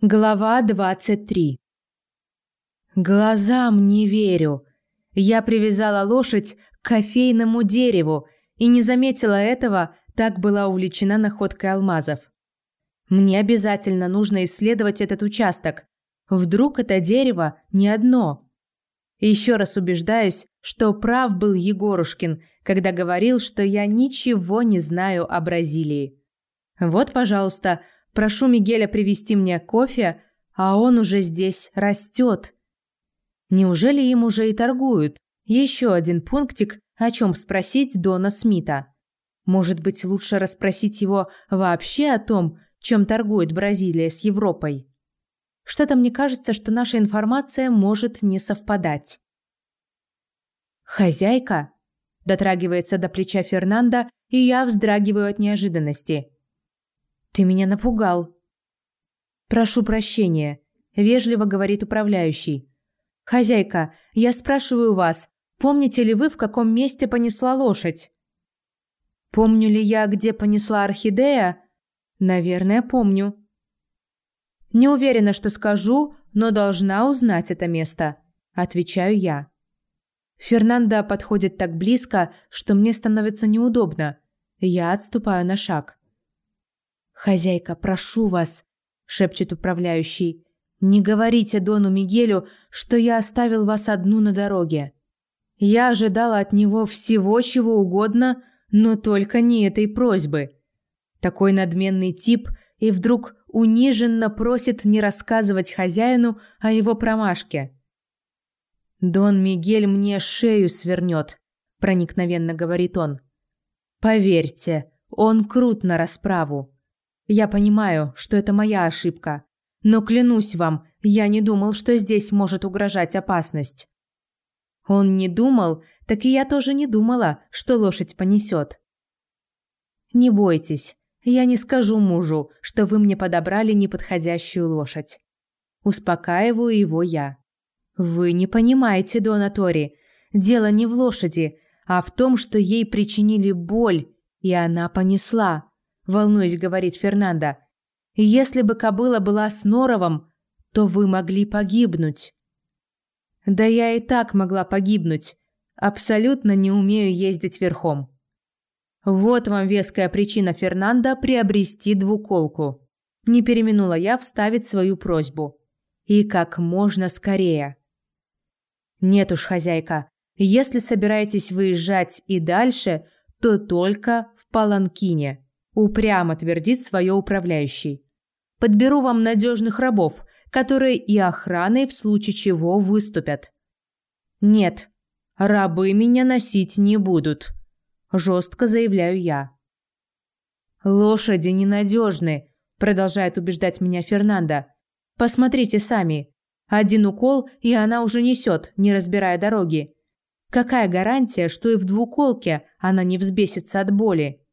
Глава 23 Глазам не верю. Я привязала лошадь к кофейному дереву и не заметила этого, так была увлечена находкой алмазов. Мне обязательно нужно исследовать этот участок. Вдруг это дерево не одно. Еще раз убеждаюсь, что прав был Егорушкин, когда говорил, что я ничего не знаю о Бразилии. Вот, пожалуйста, Прошу Мигеля привезти мне кофе, а он уже здесь растет. Неужели им уже и торгуют? Еще один пунктик, о чем спросить Дона Смита. Может быть, лучше расспросить его вообще о том, чем торгует Бразилия с Европой? Что-то мне кажется, что наша информация может не совпадать. «Хозяйка?» – дотрагивается до плеча Фернанда, и я вздрагиваю от неожиданности. Ты меня напугал. Прошу прощения, вежливо говорит управляющий. Хозяйка, я спрашиваю вас, помните ли вы, в каком месте понесла лошадь? Помню ли я, где понесла орхидея? Наверное, помню. Не уверена, что скажу, но должна узнать это место, отвечаю я. Фернандо подходит так близко, что мне становится неудобно. Я отступаю на шаг. «Хозяйка, прошу вас», – шепчет управляющий, – «не говорите Дону Мигелю, что я оставил вас одну на дороге». Я ожидала от него всего чего угодно, но только не этой просьбы. Такой надменный тип и вдруг униженно просит не рассказывать хозяину о его промашке. «Дон Мигель мне шею свернет», – проникновенно говорит он. «Поверьте, он крут на расправу. Я понимаю, что это моя ошибка, но клянусь вам, я не думал, что здесь может угрожать опасность. Он не думал, так и я тоже не думала, что лошадь понесет. Не бойтесь, я не скажу мужу, что вы мне подобрали неподходящую лошадь. Успокаиваю его я. Вы не понимаете, Дона Тори, дело не в лошади, а в том, что ей причинили боль, и она понесла волнуясь, говорит Фернандо. Если бы кобыла была с норовом, то вы могли погибнуть. Да я и так могла погибнуть. Абсолютно не умею ездить верхом. Вот вам веская причина Фернандо приобрести двуколку. Не переминула я вставить свою просьбу. И как можно скорее. Нет уж, хозяйка, если собираетесь выезжать и дальше, то только в Паланкине. Упрямо твердит свое управляющий. Подберу вам надежных рабов, которые и охраной в случае чего выступят. Нет, рабы меня носить не будут, жестко заявляю я. Лошади ненадежны, продолжает убеждать меня Фернандо. Посмотрите сами. Один укол, и она уже несет, не разбирая дороги. Какая гарантия, что и в двуколке она не взбесится от боли?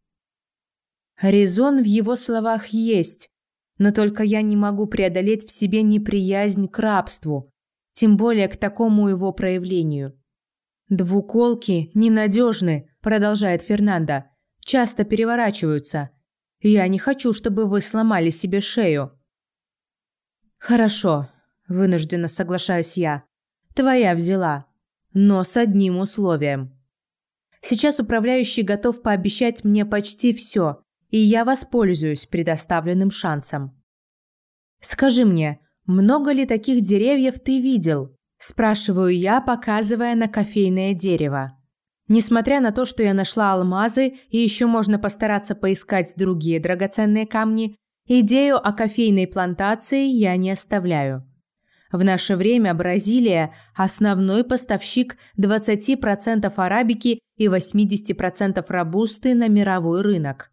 Резон в его словах есть, но только я не могу преодолеть в себе неприязнь к рабству, тем более к такому его проявлению. Двуколки ненадежны, продолжает Фернандо, часто переворачиваются. Я не хочу, чтобы вы сломали себе шею. Хорошо, вынужденно соглашаюсь я. Твоя взяла, но с одним условием. Сейчас управляющий готов пообещать мне почти все, и я воспользуюсь предоставленным шансом. Скажи мне, много ли таких деревьев ты видел? спрашиваю я, показывая на кофейное дерево. Несмотря на то, что я нашла алмазы и еще можно постараться поискать другие драгоценные камни, идею о кофейной плантации я не оставляю. В наше время Бразилия – основной поставщик 20% арабики и 80% робусты на мировой рынок.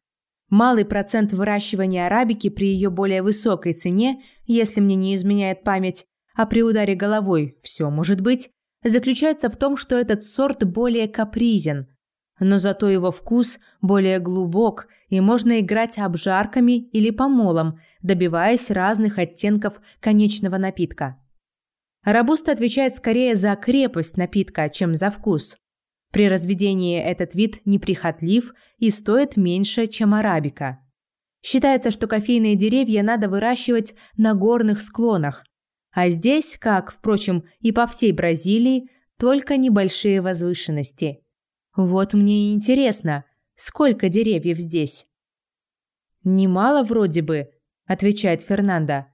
Малый процент выращивания арабики при ее более высокой цене, если мне не изменяет память, а при ударе головой все может быть, заключается в том, что этот сорт более капризен, но зато его вкус более глубок, и можно играть обжарками или помолом, добиваясь разных оттенков конечного напитка. Робуста отвечает скорее за крепость напитка, чем за вкус. При разведении этот вид неприхотлив и стоит меньше, чем арабика. Считается, что кофейные деревья надо выращивать на горных склонах, а здесь, как, впрочем, и по всей Бразилии, только небольшие возвышенности. Вот мне и интересно, сколько деревьев здесь? Немало вроде бы, отвечает Фернандо.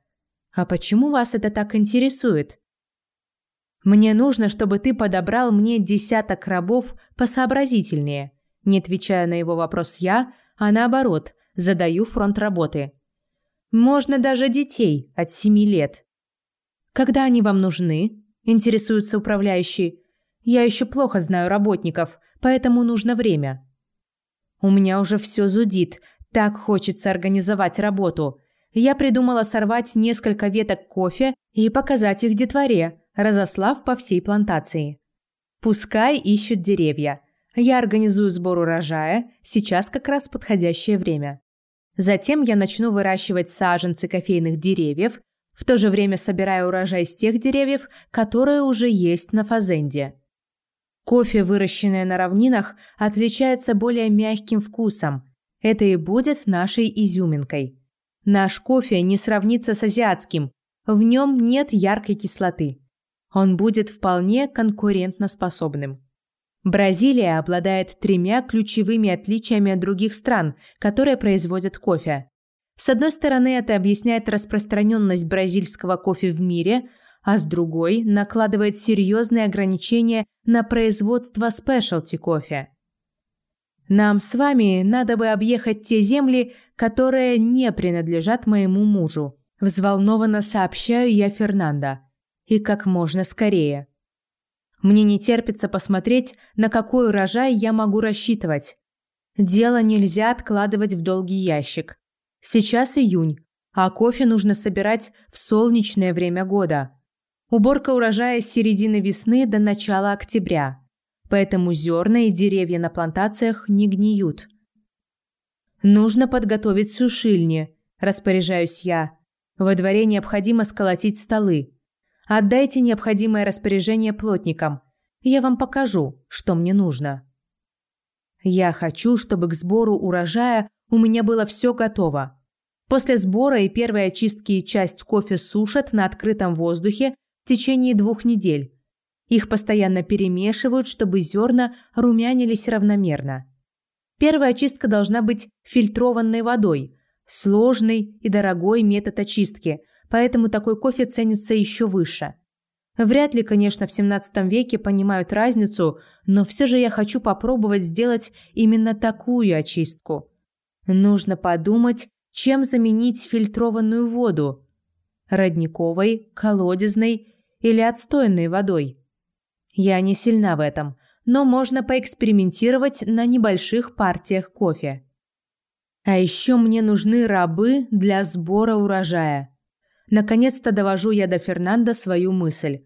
А почему вас это так интересует? Мне нужно, чтобы ты подобрал мне десяток рабов посообразительнее. Не отвечая на его вопрос я, а наоборот, задаю фронт работы. Можно даже детей от семи лет. Когда они вам нужны? Интересуется управляющий. Я еще плохо знаю работников, поэтому нужно время. У меня уже все зудит. Так хочется организовать работу. Я придумала сорвать несколько веток кофе и показать их детворе, разослав по всей плантации. Пускай ищут деревья. Я организую сбор урожая, сейчас как раз подходящее время. Затем я начну выращивать саженцы кофейных деревьев, в то же время собирая урожай с тех деревьев, которые уже есть на фазенде. Кофе, выращенное на равнинах, отличается более мягким вкусом. Это и будет нашей изюминкой. Наш кофе не сравнится с азиатским, в нем нет яркой кислоты. Он будет вполне конкурентноспособным. Бразилия обладает тремя ключевыми отличиями от других стран, которые производят кофе. С одной стороны, это объясняет распространенность бразильского кофе в мире, а с другой накладывает серьезные ограничения на производство спешлти кофе. Нам с вами надо бы объехать те земли, которые не принадлежат моему мужу, взволнованно сообщаю я Фернандо. И как можно скорее. Мне не терпится посмотреть, на какой урожай я могу рассчитывать. Дело нельзя откладывать в долгий ящик. Сейчас июнь, а кофе нужно собирать в солнечное время года. Уборка урожая с середины весны до начала октября. Поэтому зерна и деревья на плантациях не гниют. Нужно подготовить сушильни, распоряжаюсь я. Во дворе необходимо сколотить столы. Отдайте необходимое распоряжение плотникам. Я вам покажу, что мне нужно. Я хочу, чтобы к сбору урожая у меня было все готово. После сбора и первой очистки часть кофе сушат на открытом воздухе в течение двух недель. Их постоянно перемешивают, чтобы зерна румянились равномерно. Первая очистка должна быть фильтрованной водой. Сложный и дорогой метод очистки, поэтому такой кофе ценится еще выше. Вряд ли, конечно, в 17 веке понимают разницу, но все же я хочу попробовать сделать именно такую очистку. Нужно подумать, чем заменить фильтрованную воду. Родниковой, колодезной или отстойной водой. Я не сильна в этом, но можно поэкспериментировать на небольших партиях кофе. А еще мне нужны рабы для сбора урожая. Наконец-то довожу я до Фернанда свою мысль.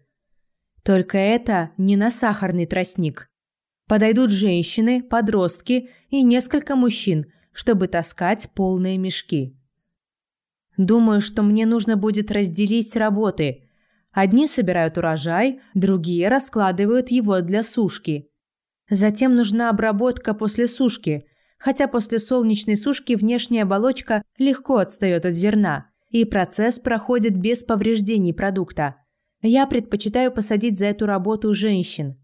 Только это не на сахарный тростник. Подойдут женщины, подростки и несколько мужчин, чтобы таскать полные мешки. Думаю, что мне нужно будет разделить работы. Одни собирают урожай, другие раскладывают его для сушки. Затем нужна обработка после сушки, хотя после солнечной сушки внешняя оболочка легко отстает от зерна – и процесс проходит без повреждений продукта. Я предпочитаю посадить за эту работу женщин.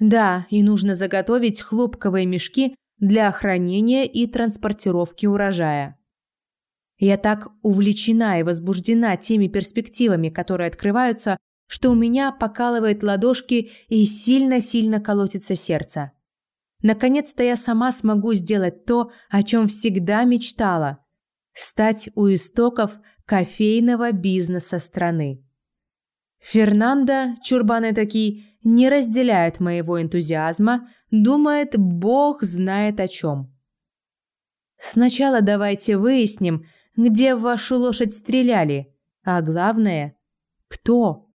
Да, и нужно заготовить хлопковые мешки для хранения и транспортировки урожая. Я так увлечена и возбуждена теми перспективами, которые открываются, что у меня покалывает ладошки и сильно-сильно колотится сердце. Наконец-то я сама смогу сделать то, о чем всегда мечтала стать у истоков кофейного бизнеса страны. Фернандо, чурбан такие, не разделяет моего энтузиазма, думает, бог знает о чем. Сначала давайте выясним, где в вашу лошадь стреляли, а главное, кто.